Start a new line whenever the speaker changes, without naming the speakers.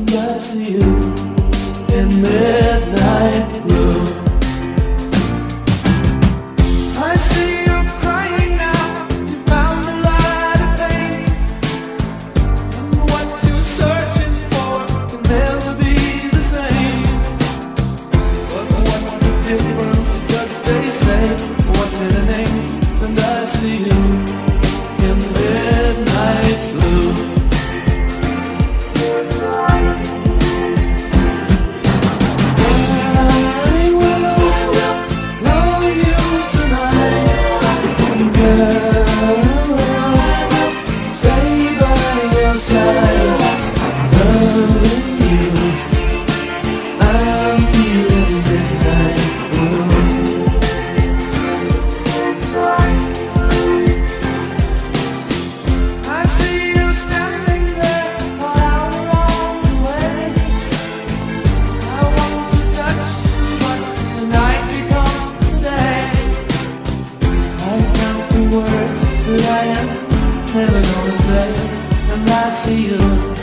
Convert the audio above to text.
I see you in midnight blue. I am, never gonna say, and I see you.